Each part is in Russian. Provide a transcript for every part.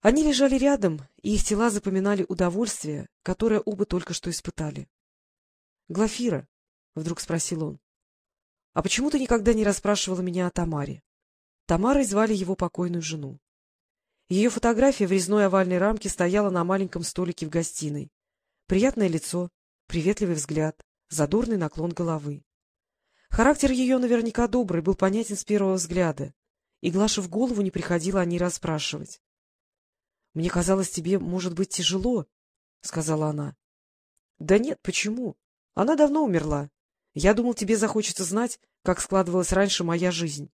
Они лежали рядом, и их тела запоминали удовольствие, которое оба только что испытали. — Глафира, — вдруг спросил он, — а почему ты никогда не расспрашивала меня о Тамаре? Тамарой звали его покойную жену. Ее фотография в резной овальной рамке стояла на маленьком столике в гостиной. Приятное лицо, приветливый взгляд, задорный наклон головы. Характер ее наверняка добрый, был понятен с первого взгляда, и Глаше в голову не приходило о ней расспрашивать. — Мне казалось, тебе может быть тяжело, — сказала она. — Да нет, почему? Она давно умерла. Я думал, тебе захочется знать, как складывалась раньше моя жизнь.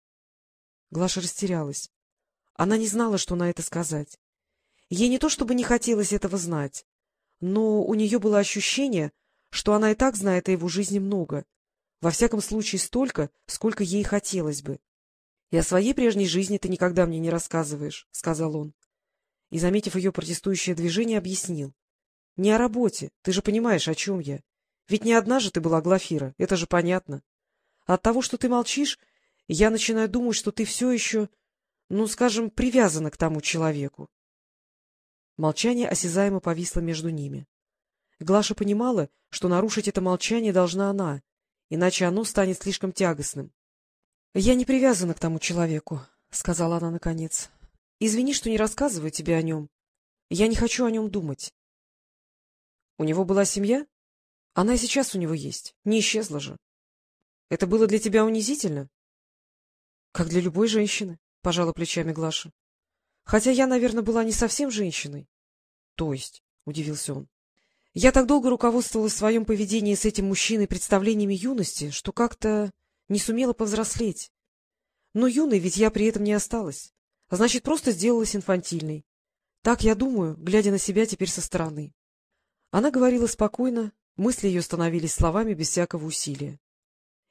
Глаша растерялась. Она не знала, что на это сказать. Ей не то чтобы не хотелось этого знать, но у нее было ощущение, что она и так знает о его жизни много, во всяком случае столько, сколько ей хотелось бы. — И о своей прежней жизни ты никогда мне не рассказываешь, — сказал он и, заметив ее протестующее движение, объяснил. — Не о работе, ты же понимаешь, о чем я. Ведь не одна же ты была Глафира, это же понятно. от того, что ты молчишь, я начинаю думать, что ты все еще, ну, скажем, привязана к тому человеку. Молчание осязаемо повисло между ними. Глаша понимала, что нарушить это молчание должна она, иначе оно станет слишком тягостным. — Я не привязана к тому человеку, — сказала она наконец. Извини, что не рассказываю тебе о нем. Я не хочу о нем думать. У него была семья? Она и сейчас у него есть. Не исчезла же. Это было для тебя унизительно? Как для любой женщины, — пожала плечами Глаша. Хотя я, наверное, была не совсем женщиной. То есть, — удивился он. Я так долго руководствовалась в своем поведении с этим мужчиной представлениями юности, что как-то не сумела повзрослеть. Но юной ведь я при этом не осталась а значит, просто сделалась инфантильной. Так я думаю, глядя на себя теперь со стороны. Она говорила спокойно, мысли ее становились словами без всякого усилия.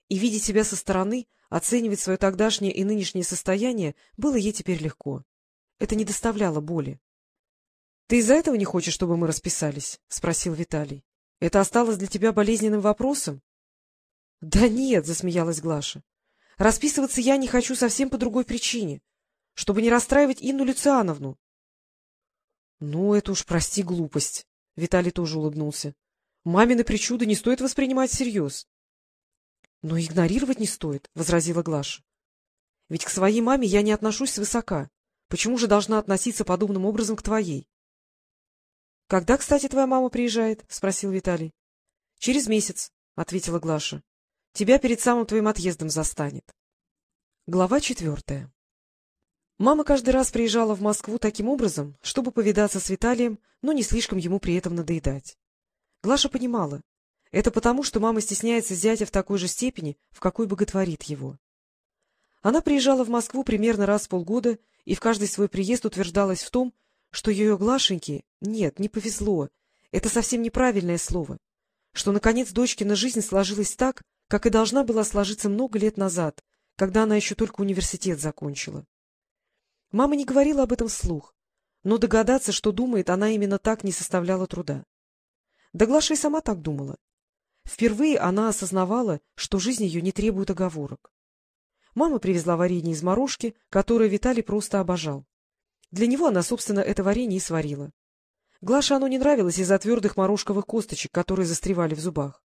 И видеть себя со стороны, оценивать свое тогдашнее и нынешнее состояние было ей теперь легко. Это не доставляло боли. — Ты из-за этого не хочешь, чтобы мы расписались? — спросил Виталий. — Это осталось для тебя болезненным вопросом? — Да нет, — засмеялась Глаша. — Расписываться я не хочу совсем по другой причине чтобы не расстраивать Инну Люциановну. — Ну, это уж, прости, глупость. Виталий тоже улыбнулся. — Мамины причуды не стоит воспринимать всерьез. — Но игнорировать не стоит, — возразила Глаша. — Ведь к своей маме я не отношусь свысока. Почему же должна относиться подобным образом к твоей? — Когда, кстати, твоя мама приезжает? — спросил Виталий. — Через месяц, — ответила Глаша. — Тебя перед самым твоим отъездом застанет. Глава четвертая Мама каждый раз приезжала в Москву таким образом, чтобы повидаться с Виталием, но не слишком ему при этом надоедать. Глаша понимала. Это потому, что мама стесняется зятя в такой же степени, в какой боготворит его. Она приезжала в Москву примерно раз в полгода и в каждый свой приезд утверждалась в том, что ее Глашеньке, нет, не повезло, это совсем неправильное слово, что, наконец, дочкина жизнь сложилась так, как и должна была сложиться много лет назад, когда она еще только университет закончила. Мама не говорила об этом вслух, но догадаться, что думает, она именно так не составляла труда. Да и сама так думала. Впервые она осознавала, что жизнь ее не требует оговорок. Мама привезла варенье из морожки, которое Виталий просто обожал. Для него она, собственно, это варенье и сварила. Глаше оно не нравилось из-за твердых морожковых косточек, которые застревали в зубах.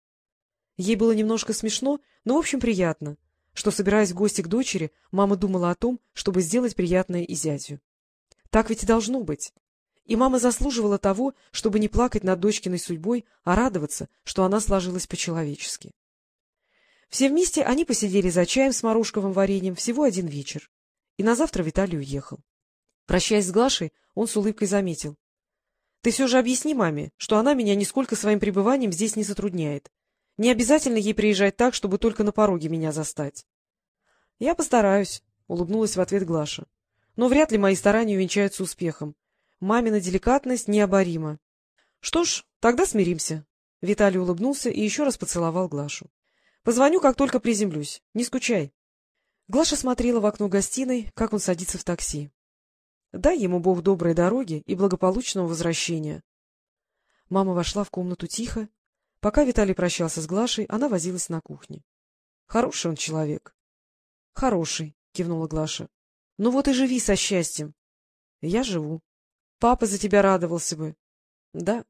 Ей было немножко смешно, но, в общем, приятно, что, собираясь в гости к дочери, мама думала о том, чтобы сделать приятное и зятю. Так ведь и должно быть. И мама заслуживала того, чтобы не плакать над дочкиной судьбой, а радоваться, что она сложилась по-человечески. Все вместе они посидели за чаем с морожковым вареньем всего один вечер. И на завтра Виталий уехал. Прощаясь с Глашей, он с улыбкой заметил. — Ты все же объясни маме, что она меня нисколько своим пребыванием здесь не затрудняет. Не обязательно ей приезжать так, чтобы только на пороге меня застать. — Я постараюсь, — улыбнулась в ответ Глаша. — Но вряд ли мои старания увенчаются успехом. Мамина деликатность необорима. — Что ж, тогда смиримся. Виталий улыбнулся и еще раз поцеловал Глашу. — Позвоню, как только приземлюсь. Не скучай. Глаша смотрела в окно гостиной, как он садится в такси. Дай ему Бог доброй дороги и благополучного возвращения. Мама вошла в комнату тихо Пока Виталий прощался с Глашей, она возилась на кухне. — Хороший он человек. — Хороший, — кивнула Глаша. — Ну вот и живи со счастьем. — Я живу. Папа за тебя радовался бы. Да,